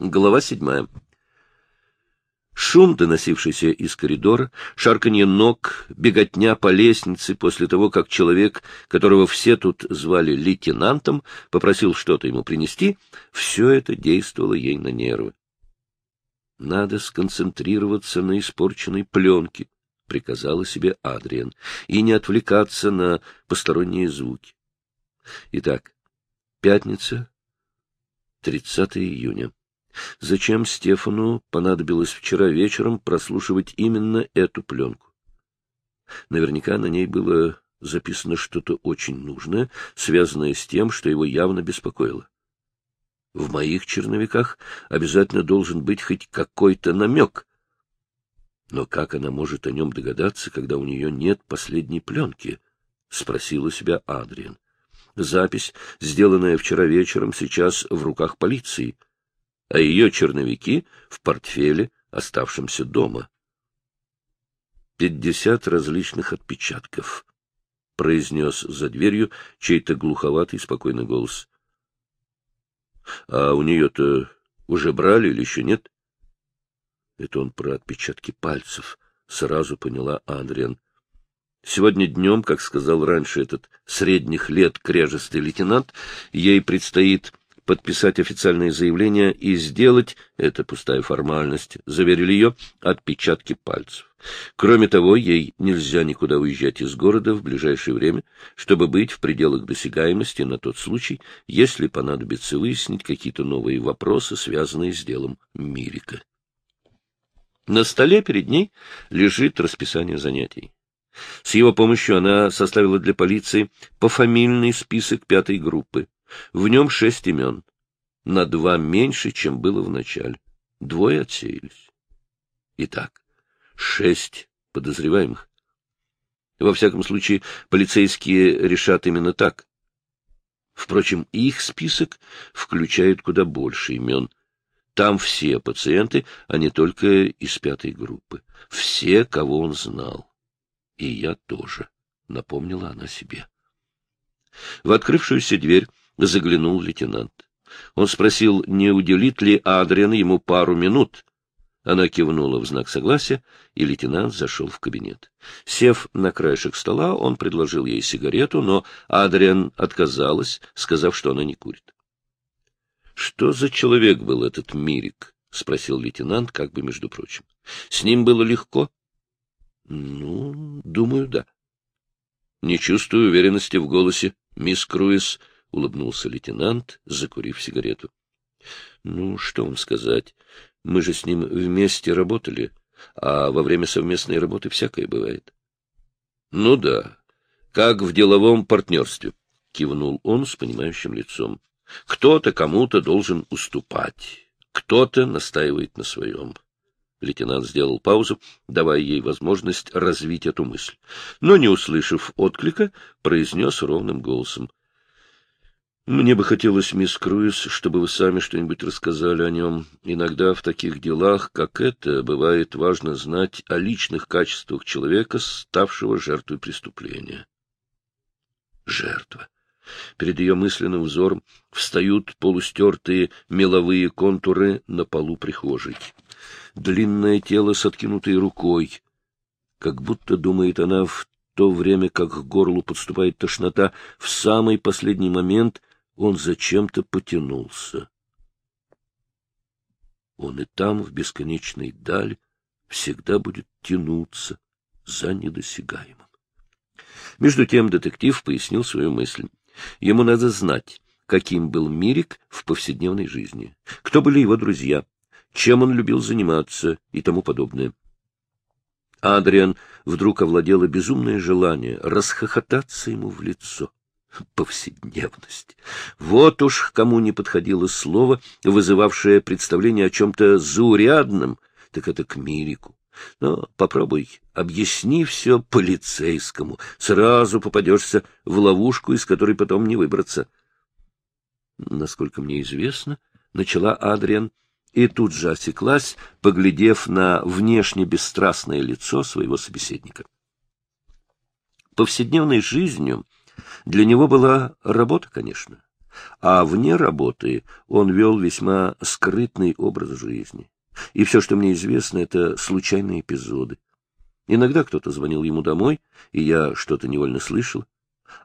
Глава седьмая. Шум, доносившийся из коридора, шарканье ног, беготня по лестнице после того, как человек, которого все тут звали лейтенантом, попросил что-то ему принести, все это действовало ей на нервы. Надо сконцентрироваться на испорченной пленке, — приказала себе Адриан, — и не отвлекаться на посторонние звуки. Итак, пятница, 30 июня. Зачем Стефану понадобилось вчера вечером прослушивать именно эту пленку? Наверняка на ней было записано что-то очень нужное, связанное с тем, что его явно беспокоило. В моих черновиках обязательно должен быть хоть какой-то намек. Но как она может о нем догадаться, когда у нее нет последней пленки? — спросила себя Адриан. Запись, сделанная вчера вечером, сейчас в руках полиции, а ее черновики в портфеле, оставшемся дома. Пятьдесят различных отпечатков, — произнес за дверью чей-то глуховатый спокойный голос. — А у нее-то уже брали или еще нет? Это он про отпечатки пальцев, — сразу поняла Адриан. Сегодня днем, как сказал раньше этот средних лет кряжестый лейтенант, ей предстоит подписать официальное заявление и сделать, это пустая формальность, заверили ее, отпечатки пальцев. Кроме того, ей нельзя никуда уезжать из города в ближайшее время, чтобы быть в пределах досягаемости на тот случай, если понадобится выяснить какие-то новые вопросы, связанные с делом Мирика. На столе перед ней лежит расписание занятий. С его помощью она составила для полиции пофамильный список пятой группы. В нем шесть имен. На два меньше, чем было в начале. Двое отсеялись. Итак, шесть подозреваемых. Во всяком случае, полицейские решат именно так. Впрочем, их список включает куда больше имен. Там все пациенты, а не только из пятой группы. Все, кого он знал. И я тоже, — напомнила она себе. В открывшуюся дверь заглянул лейтенант. Он спросил, не уделит ли Адриан ему пару минут. Она кивнула в знак согласия, и лейтенант зашел в кабинет. Сев на краешек стола, он предложил ей сигарету, но Адриан отказалась, сказав, что она не курит. — Что за человек был этот Мирик? — спросил лейтенант, как бы между прочим. — С ним было легко? — Ну, думаю, да. — Не чувствую уверенности в голосе, мисс Круиз, — улыбнулся лейтенант, закурив сигарету. — Ну, что вам сказать? Мы же с ним вместе работали, а во время совместной работы всякое бывает. — Ну да, как в деловом партнерстве, — кивнул он с понимающим лицом. — Кто-то кому-то должен уступать, кто-то настаивает на своем. Лейтенант сделал паузу, давая ей возможность развить эту мысль. Но, не услышав отклика, произнес ровным голосом. — Мне бы хотелось, мисс Круиз, чтобы вы сами что-нибудь рассказали о нем. Иногда в таких делах, как это, бывает важно знать о личных качествах человека, ставшего жертвой преступления. Жертва. Перед ее мысленным взором встают полустертые меловые контуры на полу прихожей длинное тело с откинутой рукой. Как будто, думает она, в то время, как к горлу подступает тошнота, в самый последний момент он зачем-то потянулся. Он и там, в бесконечной даль, всегда будет тянуться за недосягаемым. Между тем детектив пояснил свою мысль. Ему надо знать, каким был Мирик в повседневной жизни, кто были его друзья, чем он любил заниматься и тому подобное. Адриан вдруг овладело безумное желание расхохотаться ему в лицо. Повседневность. Вот уж кому не подходило слово, вызывавшее представление о чем-то заурядном, так это к Мирику. Но попробуй, объясни все полицейскому, сразу попадешься в ловушку, из которой потом не выбраться. Насколько мне известно, начала Адриан, — и тут же осеклась, поглядев на внешне бесстрастное лицо своего собеседника. Повседневной жизнью для него была работа, конечно, А вне работы он вел весьма скрытный образ жизни. И все, что мне известно, это случайные эпизоды. Иногда кто-то звонил ему домой, и я что-то невольно слышал.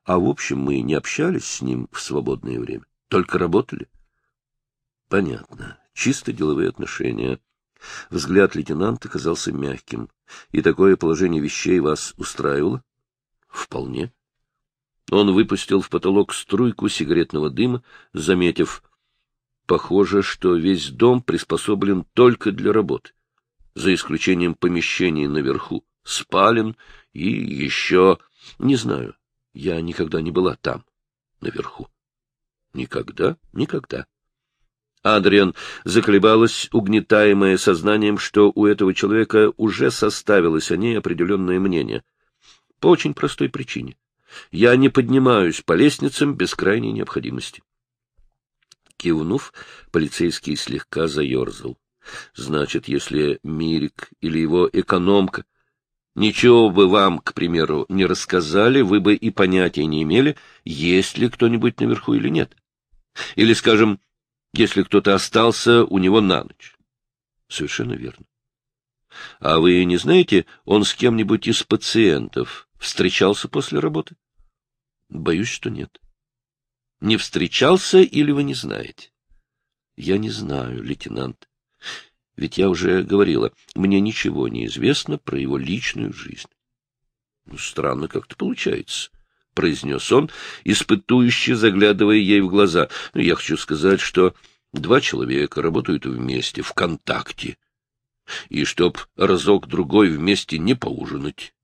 А в общем, мы не общались с ним в свободное время, только работали. Понятно. Чисто деловые отношения. Взгляд лейтенанта казался мягким. И такое положение вещей вас устраивало? Вполне. Он выпустил в потолок струйку сигаретного дыма, заметив, похоже, что весь дом приспособлен только для работы, за исключением помещений наверху, спален и еще... Не знаю, я никогда не была там, наверху. Никогда, никогда. Адриан заколебалась, угнетаемая сознанием, что у этого человека уже составилось о ней определенное мнение. По очень простой причине. Я не поднимаюсь по лестницам без крайней необходимости. Кивнув, полицейский слегка заерзал. Значит, если Мирик или его экономка ничего бы вам, к примеру, не рассказали, вы бы и понятия не имели, есть ли кто-нибудь наверху или нет. Или, скажем, если кто-то остался у него на ночь. Совершенно верно. А вы не знаете, он с кем-нибудь из пациентов встречался после работы? Боюсь, что нет. Не встречался или вы не знаете? Я не знаю, лейтенант. Ведь я уже говорила, мне ничего не известно про его личную жизнь. Ну, странно как-то получается. — произнес он, испытующе заглядывая ей в глаза. «Ну, — Я хочу сказать, что два человека работают вместе, в контакте. И чтоб разок-другой вместе не поужинать,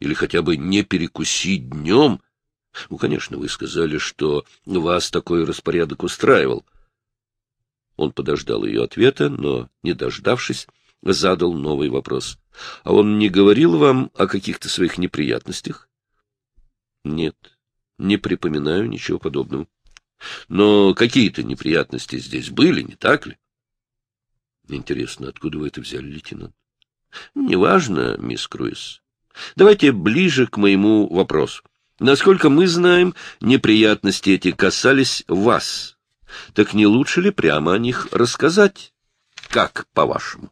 или хотя бы не перекусить днем. Ну, конечно, вы сказали, что вас такой распорядок устраивал. Он подождал ее ответа, но, не дождавшись, задал новый вопрос. — А он не говорил вам о каких-то своих неприятностях? Нет, не припоминаю ничего подобного. Но какие-то неприятности здесь были, не так ли? Интересно, откуда вы это взяли, лейтенант? Неважно, мисс Круиз. Давайте ближе к моему вопросу. Насколько мы знаем, неприятности эти касались вас. Так не лучше ли прямо о них рассказать? Как, по-вашему?